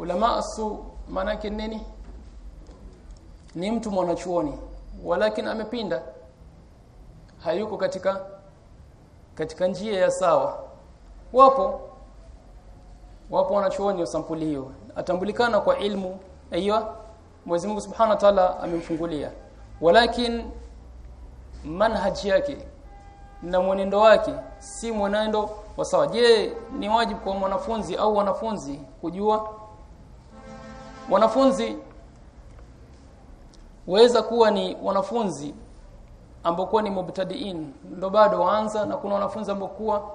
ulama asu maana nini? Ni mtu mwanachuoni walakin amepinda. Hayuko katika katika njia ya sawa. Wapo wapo wanachuoni wa sampuli hiyo. Atambulikana kwa ilmu aiyo Mwenyezi Mungu Subhanahu wa Ta'ala amemfungulia. Walakin manhaji yake na mwenendo wake si mwenendo wa sawa. Je ni wajibu kwa mwanafunzi au wanafunzi kujua wanafunzi waweza kuwa ni wanafunzi ambao ni mubtadiin. Ndo bado waanza na kuna wanafunzi ambao kuwa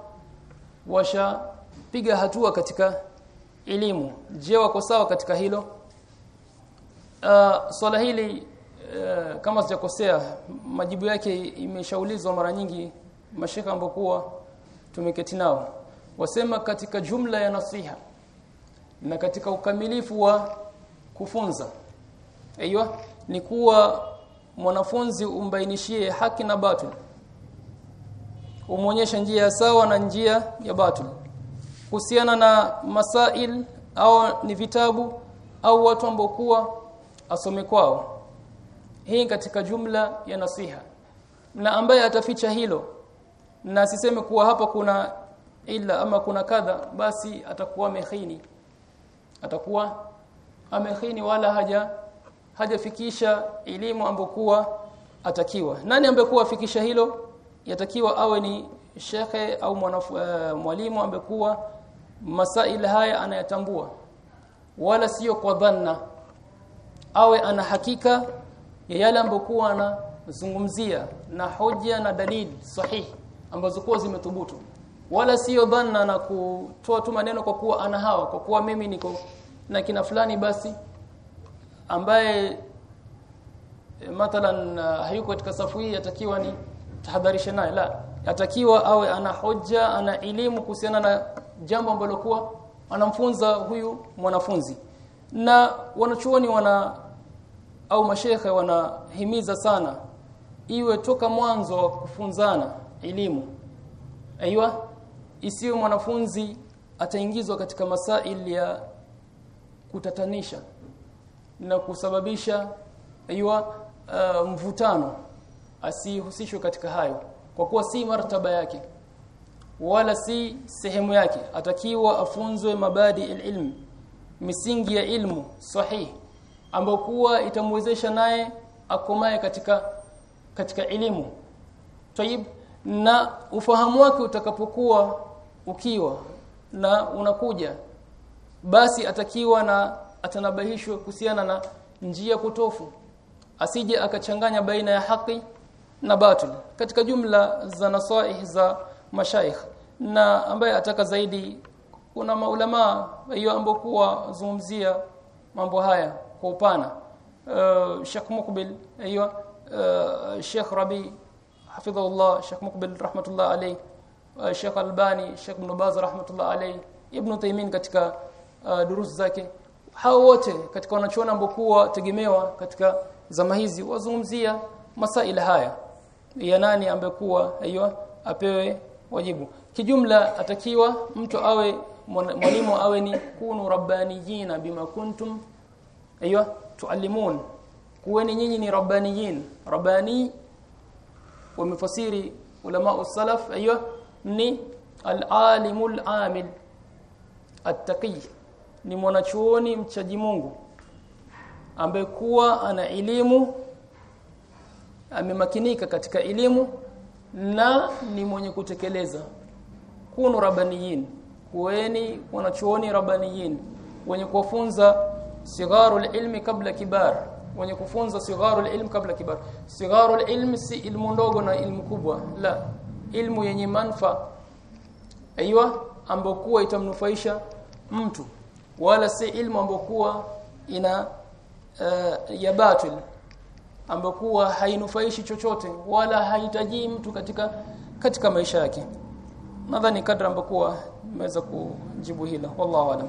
washapiga hatua katika elimu. Je wako sawa katika hilo? Uh, swala hili uh, kama sijakosea majibu yake imeshaulizwa mara nyingi mashaka ambao kuwa tumeketi nao. Wasema katika jumla ya nasiha na katika ukamilifu wa kufunza. Aiywa ni kuwa mwanafunzi umbainishie haki na batil umuonyesha njia ya sawa na njia ya batil kuhusiana na masail au ni vitabu au watu ambao kuwa asome kwao. Hii katika jumla ya nasiha. Na ambaye ataficha hilo na siseme kuwa hapa kuna ila ama kuna kadha basi atakuwa mehini. Atakuwa amekhini wala haja hajafikisha elimu ambokuwa atakiwa. Nani ambekuwa afikisha hilo? Yatakiwa awe ni shekhe au uh, mwalimu ambekuwa masail haya anayatambua. Wala sio kwa dhanna. Awe ana hakika ya yale ambokuwa anazungumzia na hoja na dalili sahihi ambazo kuwa zimethubutu. Wala sio dhanna na kutoa tu maneno kwa kuwa ana hawa kwa kuwa mimi niko na kina fulani basi ambaye e, mathalan uh, hayuko katika safu hii atakiwa ni tahadharisha naye. La atakiwa awe ana hoja ana elimu kuhusiana na jambo ambalo kuwa anamfunza huyu mwanafunzi. Na wanachuoni wana au mashehe wanahimiza sana iwe toka mwanzo wa kufunzana elimu. Aiywa isiwe mwanafunzi ataingizwa katika masaili ya kutatanisha na kusababisha aiywa uh, mvutano asihusishwe katika hayo. Kwa kuwa si martaba yake wala si sehemu yake atakiwa afunzwe mabadi ilm misingi ya ilmu sahihi ambayo kuwa itamwezesha naye akomae katika katika elimu. Tayib na ufahamu wake utakapokuwa ukiwa na unakuja basi atakiwa na atanabahishwa kuhusiana na njia kutofu. Asije akachanganya baina ya haki na batil. Katika jumla za nasaih za mashaikh na ambaye ataka zaidi kuna maulama hiyo ambao kuwa zungumzia mambo haya kwa upana. Uh, Sheikh Mukbil hiyo uh, Sheikh Rabi hafidhahullah Sheikh Mukbil rahmatullah alayhi uh, Sheikh Albani Sheikh Ibn Baz rahmatullah alayhi Ibn Taymin katika uh, durusu zake. Hao wote katika wanachuona ambao kuwa tegemewa katika zama hizi wazungumzia masaila haya ya nani ambaye kuwa hiyo apewe wajibu. Kijumla atakiwa mtu awe mwalimu awe ni kunu rabbaniyina bima kuntum aiyo tuallimun. Kuweni nyinyi ni rabbaniyin rabbani wamefasiri ulama usalaf aiyo ni al-alimul amil attaqi ni mwanachuoni mchaji Mungu ambaye kuwa ana elimu amemakinika katika elimu na ni mwenye kutekeleza. Kunu rabaniyin kuweni wanachuoni rabaniyin wenye kufunza sigharul ilmi kabla kibar wenye kufunza sigharul ilm kabla kibar. Sigharul ilm si ilmu ndogo na ilmu kubwa la ilmu yenye manfa aiywa ambokuwa itamnufaisha mtu wala si ilmu ambokuwa ina uh, ya batil ambokuwa hainufaishi chochote wala hahitaji mtu katika katika maisha yake. Nadhani kadra ambokuwa nimeweza kujibu hilo. Wallahu alam